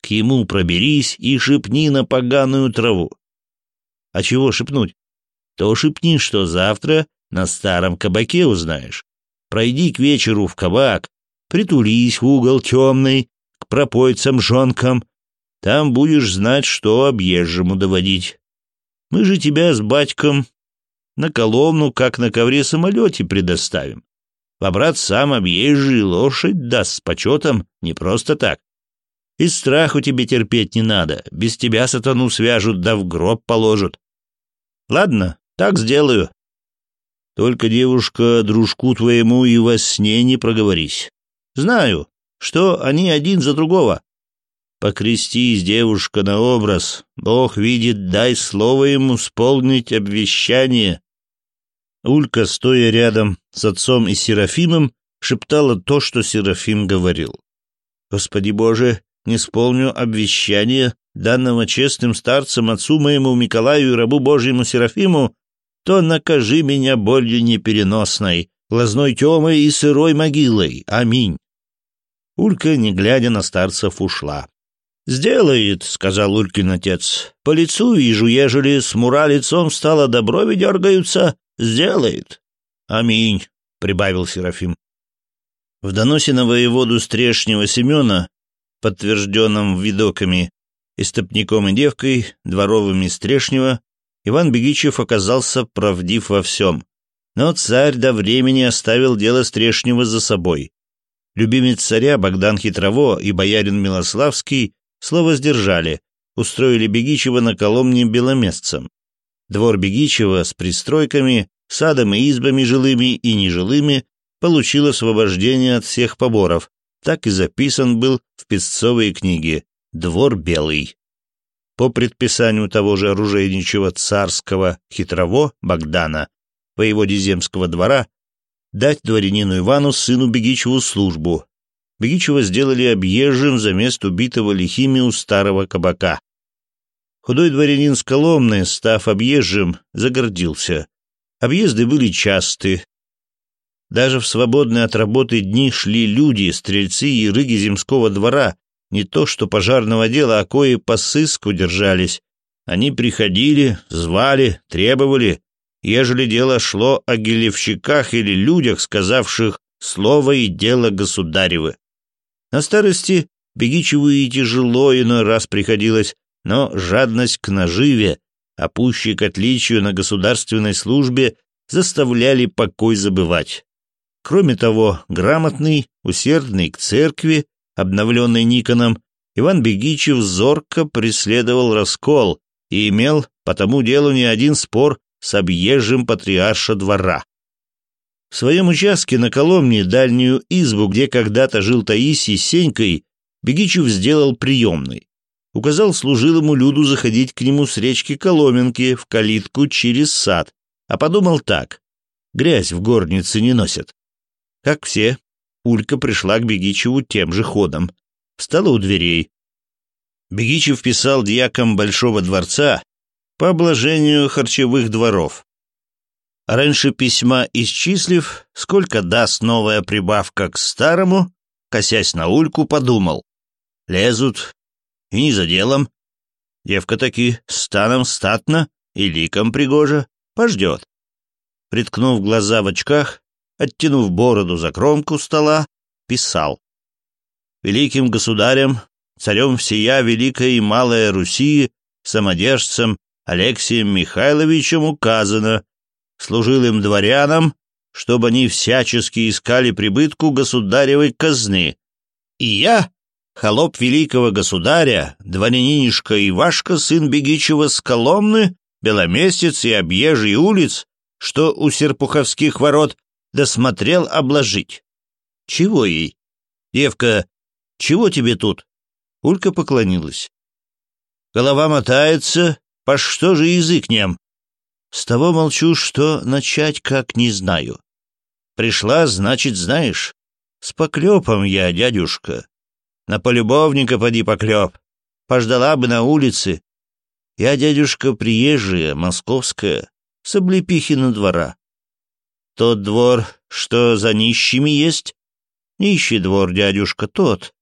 К ему проберись и шепни на поганую траву. А чего шепнуть? То шепни, что завтра на старом кабаке узнаешь. Пройди к вечеру в кабак, притулись в угол темный, к пропойцам-жонкам. Там будешь знать, что объезжему доводить. Мы же тебя с батьком на Коломну, как на ковре-самолете предоставим. Побрат а сам объезжий лошадь даст с почетом, не просто так. И страху тебе терпеть не надо, без тебя сатану свяжут да в гроб положат. Ладно, так сделаю. Только, девушка, дружку твоему и во сне не проговорись. Знаю, что они один за другого. Покрестись, девушка, на образ. Бог видит, дай слово ему исполнить обвещание. Улька, стоя рядом с отцом и Серафимом, шептала то, что Серафим говорил. «Господи Боже, не исполню обвещание, данного честным старцем отцу моему Миколаю и рабу Божьему Серафиму, то накажи меня болью непереносной, лазной темой и сырой могилой. Аминь». Улька, не глядя на старцев, ушла. «Сделает», — сказал Улькин отец. «По лицу вижу, ежели с мура лицом стало добро ведергаются, сделает. Аминь, прибавил Серафим. В доносе на воеводу Стрешнего Семена, подтвержденном видоками, и стопником и девкой, дворовыми Стрешнего, Иван Бегичев оказался правдив во всем. Но царь до времени оставил дело Стрешнего за собой. Любимец царя Богдан Хитрово и боярин Милославский слово сдержали, устроили Бегичева на Коломне беломестцем. Двор Бегичева с пристройками, садом и избами жилыми и нежилыми получил освобождение от всех поборов, так и записан был в Песцовой книге «Двор Белый». По предписанию того же оружейничего царского хитрово Богдана, воеводи земского двора, дать дворянину Ивану сыну Бегичеву службу. Бегичева сделали объезжим за место убитого лихими у старого кабака. Худой дворянин с Коломны, став объезжим, загордился. Объезды были часты. Даже в свободные от работы дни шли люди, стрельцы и рыги земского двора, не то что пожарного дела, а кои по сыску держались. Они приходили, звали, требовали, ежели дело шло о гелевщиках или людях, сказавших слово и дело государевы. На старости Бегичеву и тяжело иной раз приходилось, но жадность к наживе, а к отличию на государственной службе, заставляли покой забывать. Кроме того, грамотный, усердный к церкви, обновленный Никоном, Иван Бегичев зорко преследовал раскол и имел по тому делу не один спор с объезжим патриарша двора. В своем участке на Коломне дальнюю избу, где когда-то жил Таисий с Сенькой, Бегичев сделал приемной указал служилому Люду заходить к нему с речки Коломенки в калитку через сад, а подумал так. Грязь в горнице не носят. Как все, Улька пришла к Бегичеву тем же ходом. Встала у дверей. Бегичев писал дьякам Большого дворца по обложению харчевых дворов. А раньше письма исчислив, сколько даст новая прибавка к старому, косясь на Ульку, подумал. Лезут и не за делом. Девка таки станом статно и ликом пригожа, пождет. Приткнув глаза в очках, оттянув бороду за кромку стола, писал. Великим государем, царем всея Великой и Малой Руси, самодержцем Алексеем Михайловичем указано, служилым дворянам, чтобы они всячески искали прибытку государевой казны. И я, холоп великого государя, дворянинишка Ивашка, сын Бегичева с Коломны, Беломестец и объезжий улиц, что у Серпуховских ворот досмотрел обложить. Чего ей? Девка, чего тебе тут? Улька поклонилась. Голова мотается, по что же язык нем? С того молчу, что начать как не знаю. Пришла, значит, знаешь. С поклепом я, дядюшка. На полюбовника поди поклеп. Пождала бы на улице. Я, дядюшка, приезжая, московская, с облепихина двора. Тот двор, что за нищими есть? Нищий двор, дядюшка, тот.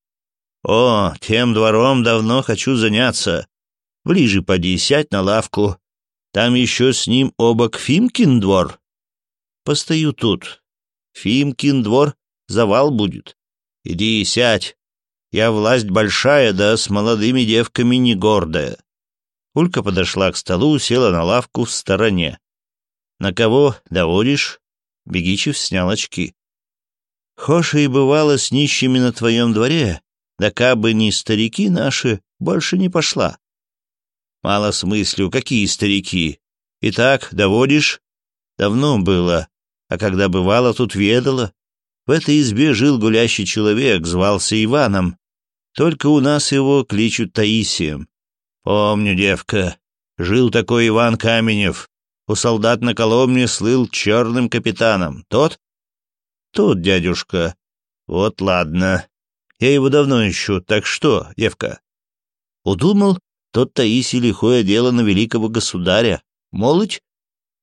О, тем двором давно хочу заняться. Ближе поди, сядь на лавку. Там еще с ним обок Фимкин двор. Постою тут. Фимкин двор завал будет. Иди и сядь. Я власть большая, да с молодыми девками не гордая». Улька подошла к столу, села на лавку в стороне. «На кого доводишь?» Бегичев снял очки. «Хоша и бывало с нищими на твоем дворе, да кабы не старики наши, больше не пошла». «Мало смыслю, какие старики? И так, доводишь?» «Давно было, а когда бывало, тут ведала. В этой избе жил гулящий человек, звался Иваном. Только у нас его кличут Таисием. Помню, девка, жил такой Иван Каменев. У солдат на Коломне слыл черным капитаном. Тот? Тот, дядюшка. Вот ладно. Я его давно ищу. Так что, девка? Удумал тот Таисий лихое дело на великого государя. Молоть?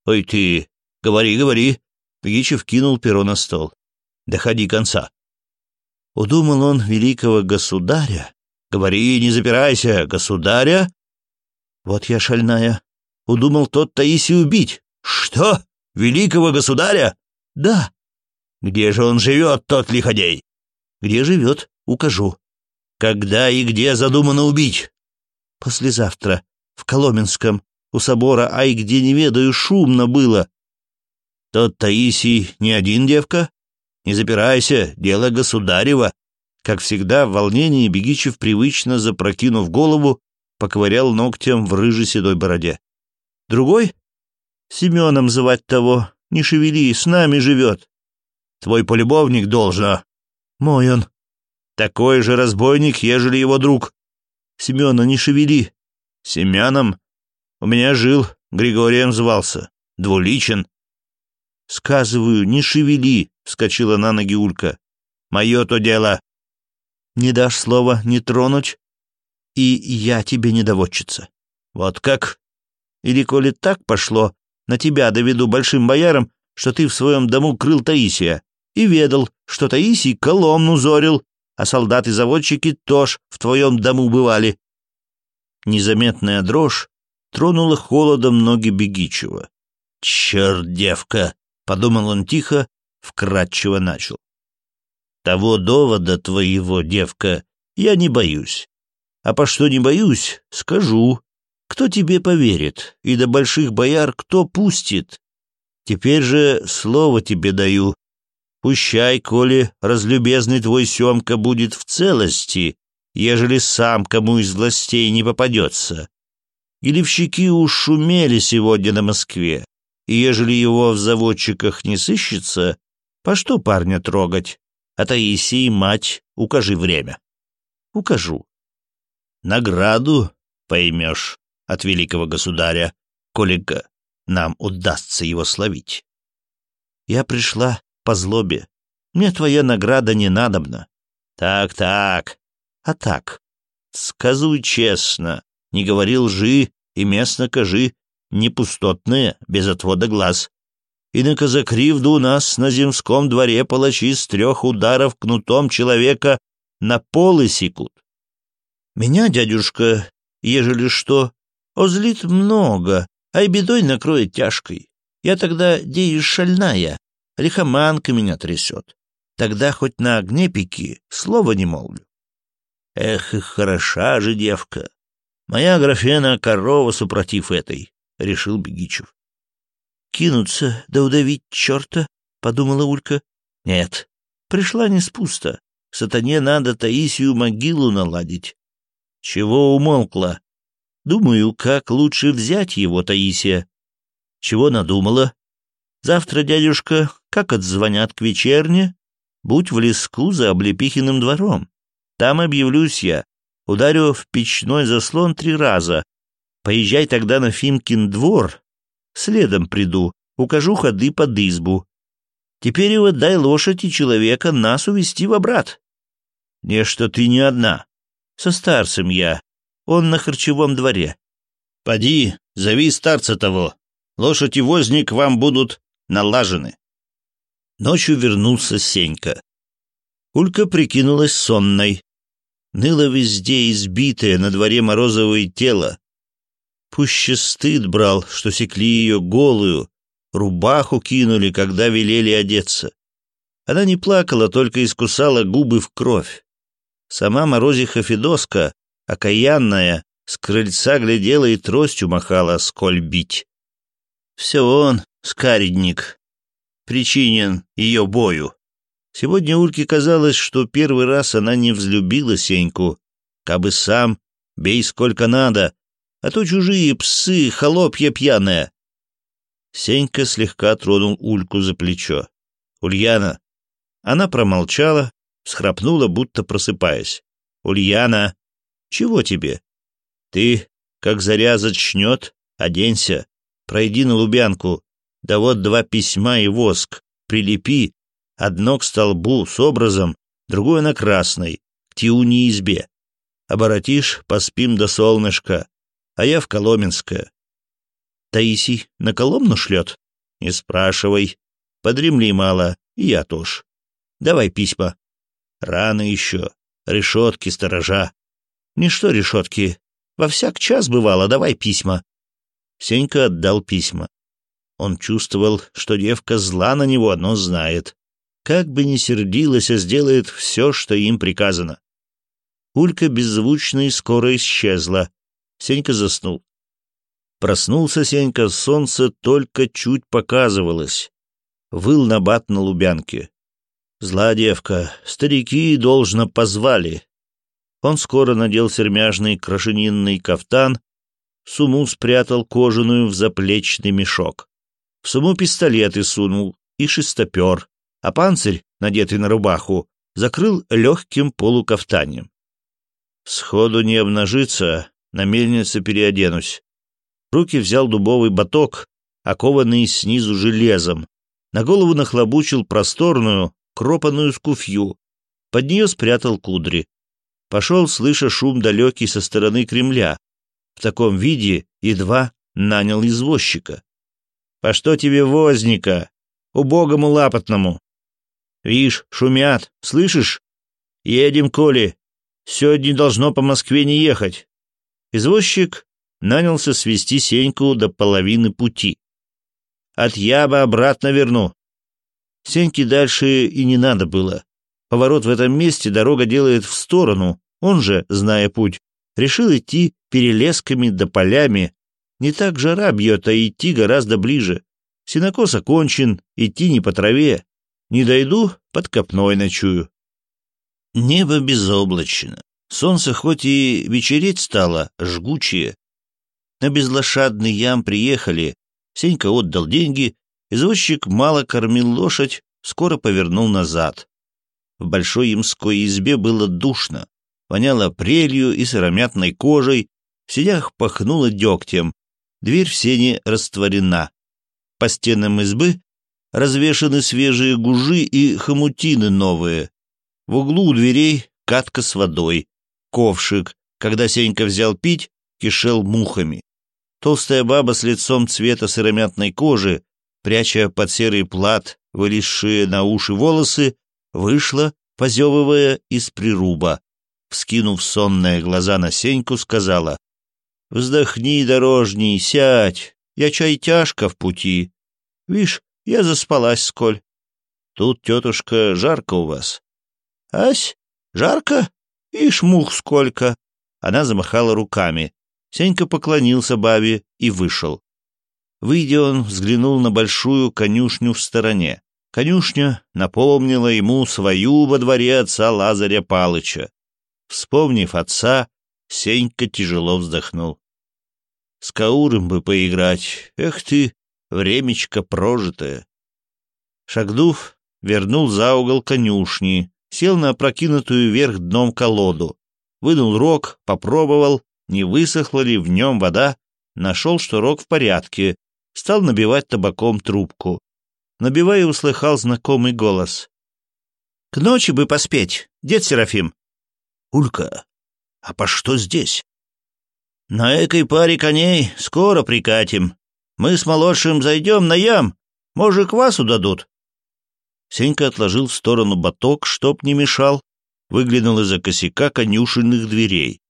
Ой ты, говори, говори. Пьичев кинул перо на стол. Доходи конца. Удумал он великого государя? Говори, не запирайся, государя? Вот я шальная. Удумал тот Таиси убить. Что? Великого государя? Да. Где же он живет, тот лиходей? Где живет, укажу. Когда и где задумано убить? Послезавтра. В Коломенском. У собора, ай, где не ведаю, шумно было. Тот Таисий не один девка? Не запирайся, дело государева. Как всегда, в волнении Бегичев, привычно запрокинув голову, поковырял ногтем в рыжей седой бороде. Другой? Семеном звать того. Не шевели, с нами живет. Твой полюбовник должно. А? Мой он. Такой же разбойник, ежели его друг. Семена, не шевели. Семеном? У меня жил, Григорием звался. Двуличен. «Сказываю, не шевели!» — вскочила на ноги Улька. «Мое то дело!» «Не дашь слова не тронуть, и я тебе не доводчица». «Вот как?» «Или, коли так пошло, на тебя доведу большим боярам, что ты в своем дому крыл Таисия, и ведал, что Таисий коломну зорил, а солдаты-заводчики тоже в твоем дому бывали». Незаметная дрожь тронула холодом ноги Бегичева. «Черт, девка! — подумал он тихо, вкратчиво начал. «Того довода твоего, девка, я не боюсь. А по что не боюсь, скажу. Кто тебе поверит, и до больших бояр кто пустит? Теперь же слово тебе даю. Пущай, коли разлюбезный твой Семка будет в целости, ежели сам кому из властей не попадется. Гелевщики уж шумели сегодня на Москве и ежели его в заводчиках не сыщется, по что парня трогать? А Таисии, мать, укажи время. Укажу. Награду поймешь от великого государя, колика нам удастся его словить. Я пришла по злобе. Мне твоя награда не надобна. Так, так. А так. Сказуй честно. Не говори лжи и местно кажи, непустотные, без отвода глаз. И на кривду у нас на земском дворе палачи с трех ударов кнутом человека на полы секут. Меня, дядюшка, ежели что, озлит много, а и бедой накроет тяжкой. Я тогда деи шальная, лихоманка меня трясет. Тогда хоть на огне пеки, слова не молвлю. Эх, хороша же девка. Моя графена корова супротив этой. — решил Бегичев. «Кинуться, да удавить черта!» — подумала Улька. «Нет, пришла не с пусто. Сатане надо Таисию могилу наладить». «Чего умолкла?» «Думаю, как лучше взять его, Таисия». «Чего надумала?» «Завтра, дядюшка, как отзвонят к вечерне, будь в леску за Облепихиным двором. Там объявлюсь я. Ударю в печной заслон три раза, Поезжай тогда на Фимкин двор. Следом приду, укажу ходы под избу. Теперь его дай лошади и человека нас увести в обрат. Не, что ты не одна. Со старцем я. Он на харчевом дворе. Поди, зови старца того. Лошадь и возник вам будут налажены. Ночью вернулся Сенька. Улька прикинулась сонной. Ныло везде избитое, на дворе морозовое тело. Пуще стыд брал, что секли ее голую, рубаху кинули, когда велели одеться. Она не плакала, только искусала губы в кровь. Сама Морозиха Федоска, окаянная, с крыльца глядела и тростью махала, сколь бить. Все он, скаредник, причинен ее бою. Сегодня Ульке казалось, что первый раз она не взлюбила Сеньку, кабы сам, бей сколько надо, а то чужие псы, холопья пьяная. Сенька слегка тронул Ульку за плечо. «Ульяна!» Она промолчала, схрапнула, будто просыпаясь. «Ульяна! Чего тебе?» «Ты, как заря зачнет, оденься, пройди на Лубянку, да вот два письма и воск, прилепи, одно к столбу с образом, другое на красной, к тиуни избе. Оборотишь, поспим до солнышка, а я в Коломенское. Таисий на Коломну шлет? Не спрашивай. Подремли мало, и я тоже. Давай письма. Рано еще. Решетки, сторожа. Ничто решетки. Во всяк час бывало, давай письма. Сенька отдал письма. Он чувствовал, что девка зла на него, но знает. Как бы ни сердилась, а сделает все, что им приказано. Улька беззвучно и скоро исчезла. Сенька заснул. Проснулся Сенька, солнце только чуть показывалось. Выл набат на Лубянке. Зла девка, старики должно позвали. Он скоро надел сермяжный крашенинный кафтан, суму спрятал кожаную в заплечный мешок. В суму пистолеты сунул и шестопер, а панцирь, надетый на рубаху, закрыл легким полукафтанием. Сходу не обнажиться, на мельнице переоденусь. В руки взял дубовый боток, окованный снизу железом. На голову нахлобучил просторную, кропанную скуфью. Под нее спрятал кудри. Пошел, слыша шум далекий со стороны Кремля. В таком виде едва нанял извозчика. «По что тебе возника? Убогому лапотному!» «Вишь, шумят, слышишь? Едем, Коли. Сегодня должно по Москве не ехать. Извозчик нанялся свести Сеньку до половины пути. «От Яба обратно верну». Сеньке дальше и не надо было. Поворот в этом месте дорога делает в сторону, он же, зная путь, решил идти перелесками да полями. Не так жара бьет, а идти гораздо ближе. Синокос окончен, идти не по траве. Не дойду, под копной ночую. Небо безоблачно. Солнце хоть и вечереть стало, жгучее. На безлошадный ям приехали. Сенька отдал деньги. Извозчик мало кормил лошадь, скоро повернул назад. В большой ямской избе было душно. Воняло прелью и сыромятной кожей. В сидях пахнуло дегтем. Дверь в сене растворена. По стенам избы развешаны свежие гужи и хомутины новые. В углу у дверей катка с водой ковшик. Когда Сенька взял пить, кишел мухами. Толстая баба с лицом цвета сыромятной кожи, пряча под серый плат вылезшие на уши волосы, вышла, позевывая из прируба. Вскинув сонные глаза на Сеньку, сказала, «Вздохни, дорожний, сядь, я чай тяжко в пути. Вишь, я заспалась сколь. Тут, тетушка, жарко у вас. Ась, жарко? Ишь, мух сколько!» Она замахала руками. Сенька поклонился бабе и вышел. Выйдя он, взглянул на большую конюшню в стороне. Конюшня напомнила ему свою во дворе отца Лазаря Палыча. Вспомнив отца, Сенька тяжело вздохнул. «С Кауром бы поиграть. Эх ты, времечко прожитое!» Шагнув, вернул за угол конюшни, сел на опрокинутую вверх дном колоду, вынул рог, попробовал, не высохла ли в нем вода, нашел, что рог в порядке, стал набивать табаком трубку. Набивая, услыхал знакомый голос. «К ночи бы поспеть, дед Серафим!» «Улька, а по что здесь?» «На экой паре коней скоро прикатим. Мы с молодшим зайдем на ям, может, квасу дадут?» Сенька отложил в сторону боток, чтоб не мешал, выглянул из-за косяка конюшенных дверей.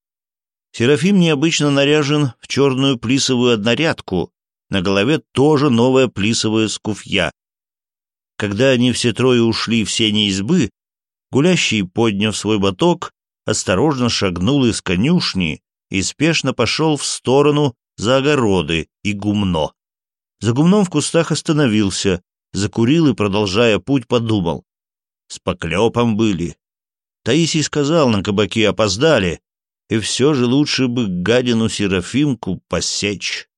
Серафим необычно наряжен в черную плисовую однорядку, на голове тоже новая плисовая скуфья. Когда они все трое ушли в сене избы, гулящий, подняв свой боток, осторожно шагнул из конюшни и спешно пошел в сторону за огороды и гумно. За гумном в кустах остановился, закурил и, продолжая путь, подумал. С поклепом были. Таисий сказал, на кабаке опоздали, и все же лучше бы гадину Серафимку посечь.